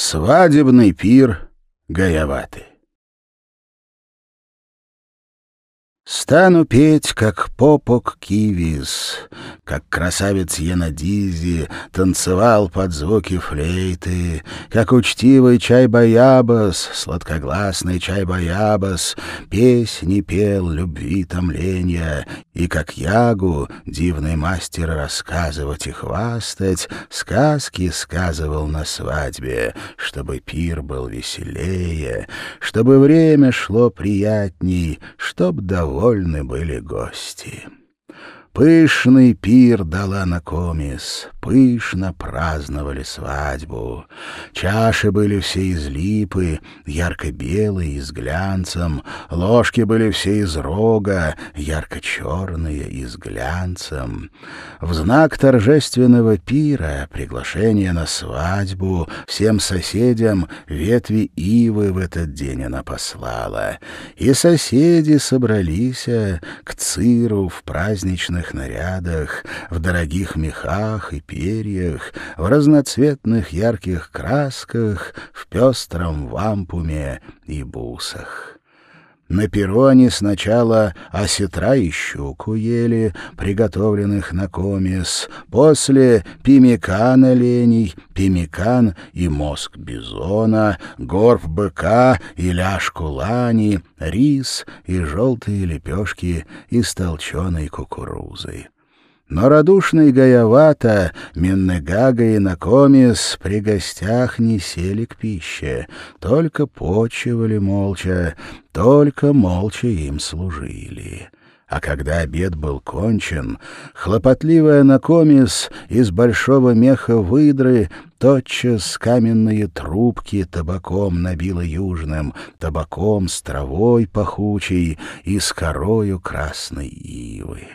Свадебный пир Гаяваты. Стану петь, как попок Кивис, как красавец Янадизи танцевал под звуки флейты, как учтивый чай-баябас, сладкогласный чай-баябас, песни пел любви томления, и как Ягу, дивный мастер рассказывать и хвастать, сказки сказывал на свадьбе, чтобы пир был веселее, чтобы время шло приятней, чтоб довольно довольны были гости. Пышный пир дала на комис, пышно праздновали свадьбу. Чаши были все из липы, ярко-белые и с глянцем, ложки были все из рога, ярко-черные и с глянцем. В знак торжественного пира, приглашение на свадьбу, всем соседям ветви ивы в этот день она послала. И соседи собрались к Циру в праздничных пышных нарядах, в дорогих мехах и перьях, в разноцветных ярких красках, в пестром вампуме и бусах. На перроне сначала осетра и щуку ели, приготовленных на комис, после пимикан оленей, пимикан и мозг бизона, горб быка и ляжку лани, рис и желтые лепешки из толченой кукурузы. Но радушный Гаявата, Миннегага и Накомис при гостях не сели к пище, только почивали молча, только молча им служили. А когда обед был кончен, хлопотливая Накомис из большого меха выдры тотчас каменные трубки табаком набила южным, табаком с травой пахучей и с корою красной ивы.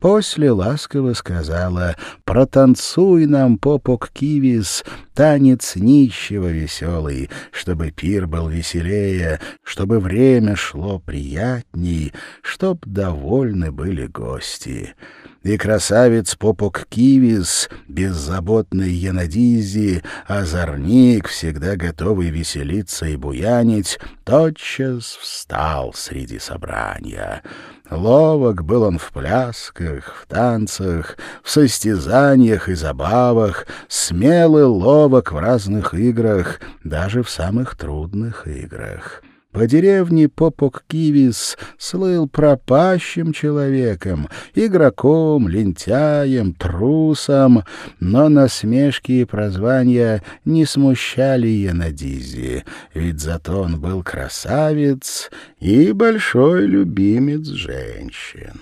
После ласково сказала «Протанцуй нам, попок кивис, танец нищего веселый, чтобы пир был веселее, чтобы время шло приятней, чтоб довольны были гости» и красавец Попок Кивис, беззаботный Янадизи, озорник, всегда готовый веселиться и буянить, тотчас встал среди собрания. Ловок был он в плясках, в танцах, в состязаниях и забавах, смелый ловок в разных играх, даже в самых трудных играх. По деревне Попок Кивис слыл пропащим человеком, игроком, лентяем, трусом, но насмешки и прозвания не смущали Янадизи, ведь зато он был красавец и большой любимец женщин.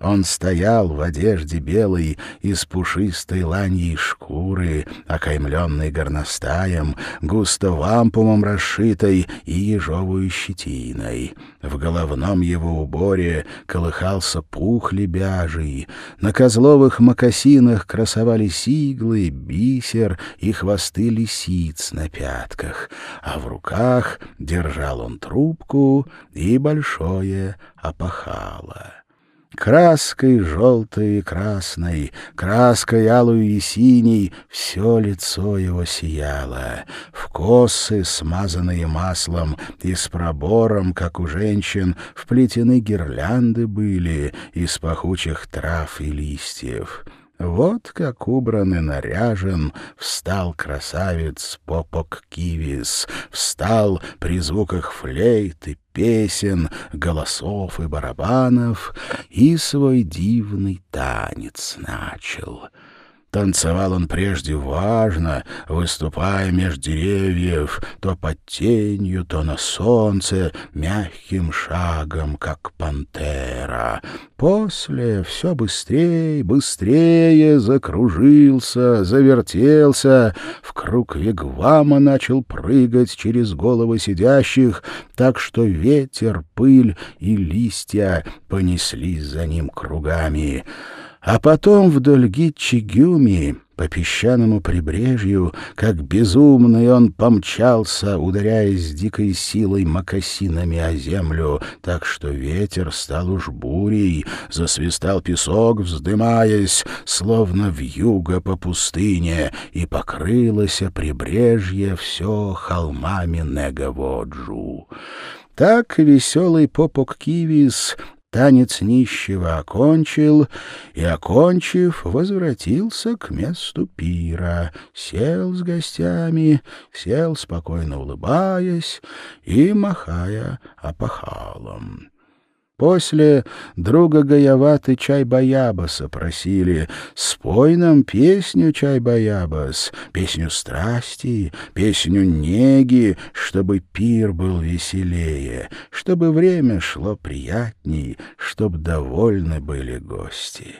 Он стоял в одежде белой из пушистой ланьей шкуры, окаймленной горностаем, густо вампумом расшитой и ежовую щетиной. В головном его уборе колыхался пух лебяжий, на козловых мокасинах красовались иглы, бисер и хвосты лисиц на пятках, а в руках держал он трубку и большое опахало. Краской желтой и красной, краской алую и синей все лицо его сияло. В косы, смазанные маслом и с пробором, как у женщин, вплетены гирлянды были из пахучих трав и листьев. Вот как убран и наряжен встал красавец Попок Кивис, встал при звуках флейт и песен, голосов и барабанов и свой дивный танец начал. Танцевал он прежде важно, выступая меж деревьев, то под тенью, то на солнце, мягким шагом, как пантера. После все быстрее, быстрее закружился, завертелся, в круг вигвама начал прыгать через головы сидящих, так что ветер, пыль и листья понеслись за ним кругами. А потом вдоль Гитчи-Гюми По песчаному прибрежью, как безумный, он помчался, ударяясь дикой силой мокасинами о землю, так что ветер стал уж бурей, засвистал песок, вздымаясь, словно вьюга по пустыне, и покрылось прибрежье все холмами Неговоджу. Так веселый попок Кивис танец нищего окончил и, окончив, возвратился к месту пира, сел с гостями, сел, спокойно улыбаясь и махая опахалом. После друга Гаяваты Чай-Баябаса просили. «Спой нам песню, Чай-Баябас, песню страсти, песню неги, чтобы пир был веселее, чтобы время шло приятней, чтоб довольны были гости»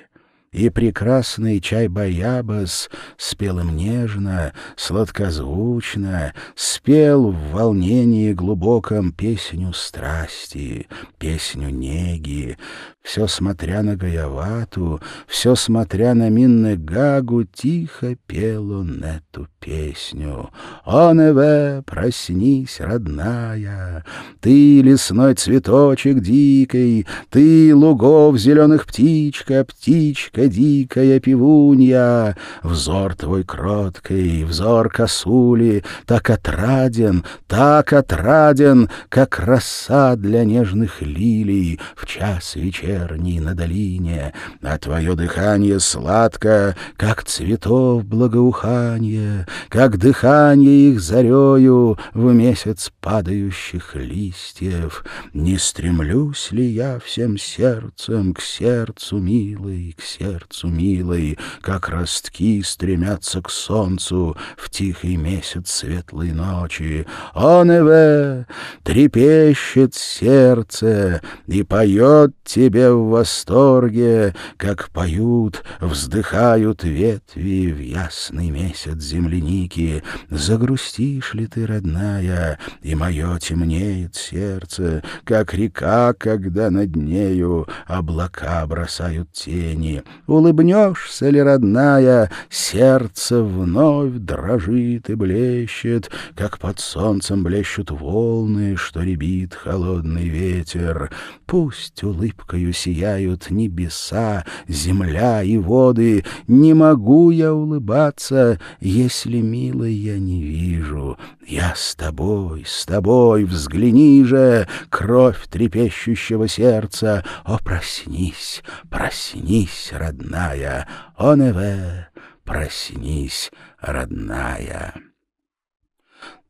и прекрасный чай-баябас спел им нежно, сладкозвучно, спел в волнении глубоком песню страсти, песню неги, все смотря на Гаявату, все смотря на Минны Гагу, тихо пел он эту песню. «О, Неве, проснись, родная, ты лесной цветочек дикий, ты лугов зеленых птичка, птичка дикая пивунья, взор твой кроткий, взор косули, так отраден, так отраден, как роса для нежных лилий в час вечер вечерний на долине, а твое дыхание сладко, как цветов благоуханье, как дыхание их зарею в месяц падающих листьев. Не стремлюсь ли я всем сердцем к сердцу милой, к сердцу милой, как ростки стремятся к солнцу в тихий месяц светлой ночи. Он Эве трепещет сердце и поет тебе в восторге, как поют, вздыхают ветви в ясный месяц земляники. Загрустишь ли ты, родная, и мое темнеет сердце, как река, когда над нею облака бросают тени. Улыбнешься ли, родная, сердце вновь дрожит и блещет, как под солнцем блещут волны, что ребит холодный ветер. Пусть улыбкою сияют небеса, земля и воды. Не могу я улыбаться, если, милой, я не вижу. Я с тобой, с тобой, взгляни же, кровь трепещущего сердца. О, проснись, проснись, родная, о, Неве, проснись, родная.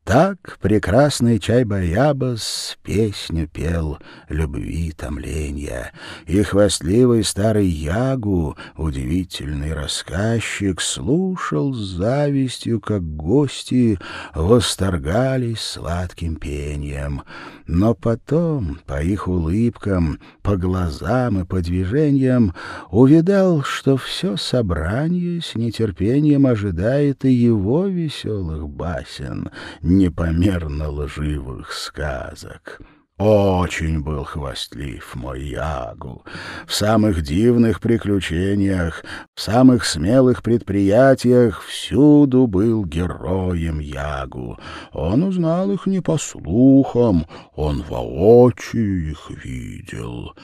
Так прекрасный чай-баябас песню пел любви томления, и хвастливый старый Ягу, удивительный рассказчик, слушал с завистью, как гости восторгались сладким пением. Но потом, по их улыбкам, по глазам и по движениям, увидал, что все собрание с нетерпением ожидает и его веселых басен — непомерно лживых сказок. Очень был хвастлив мой Ягу. В самых дивных приключениях, в самых смелых предприятиях всюду был героем Ягу. Он узнал их не по слухам, он воочию их видел.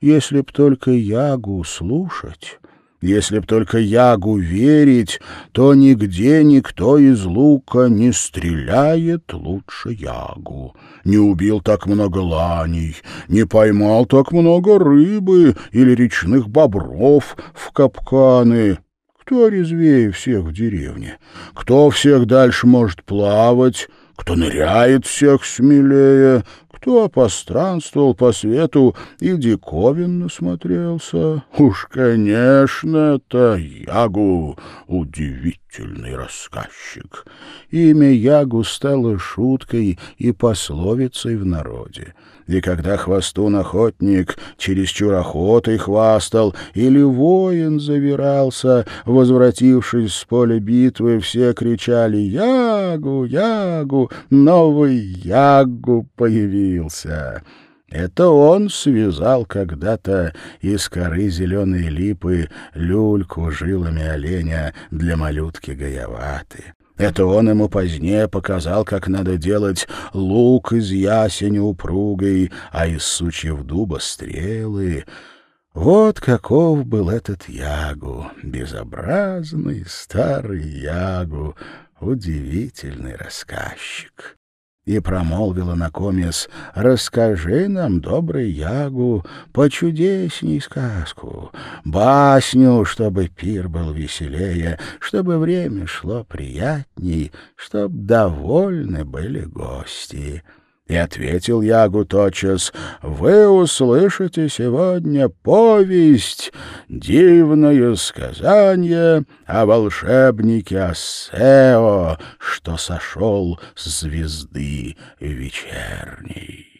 Если б только Ягу слушать, если б только Ягу верить, то нигде никто из лука не стреляет лучше Ягу. Не убил так много ланей, не поймал так много рыбы или речных бобров в капканы. Кто резвее всех в деревне? Кто всех дальше может плавать? Кто ныряет всех смелее? Кто постранствовал по свету и диковинно смотрелся. Уж, конечно, это Ягу, удивительный рассказчик. Имя Ягу стало шуткой и пословицей в народе. И когда хвостун-охотник чересчур охотой хвастал, или воин завирался, возвратившись с поля битвы, все кричали «Ягу! Ягу! Новый Ягу появился!» Это он связал когда-то из коры зеленой липы люльку жилами оленя для малютки Гаяваты. Это он ему позднее показал, как надо делать лук из ясени упругой, а из сучьев дуба стрелы. Вот каков был этот Ягу, безобразный старый Ягу, удивительный рассказчик и промолвила Накомис, «Расскажи нам, добрый Ягу, почудесней сказку, басню, чтобы пир был веселее, чтобы время шло приятней, чтоб довольны были гости». И ответил Ягу тотчас, «Вы услышите сегодня повесть, дивное сказание о волшебнике Асео, что сошел с звезды вечерней».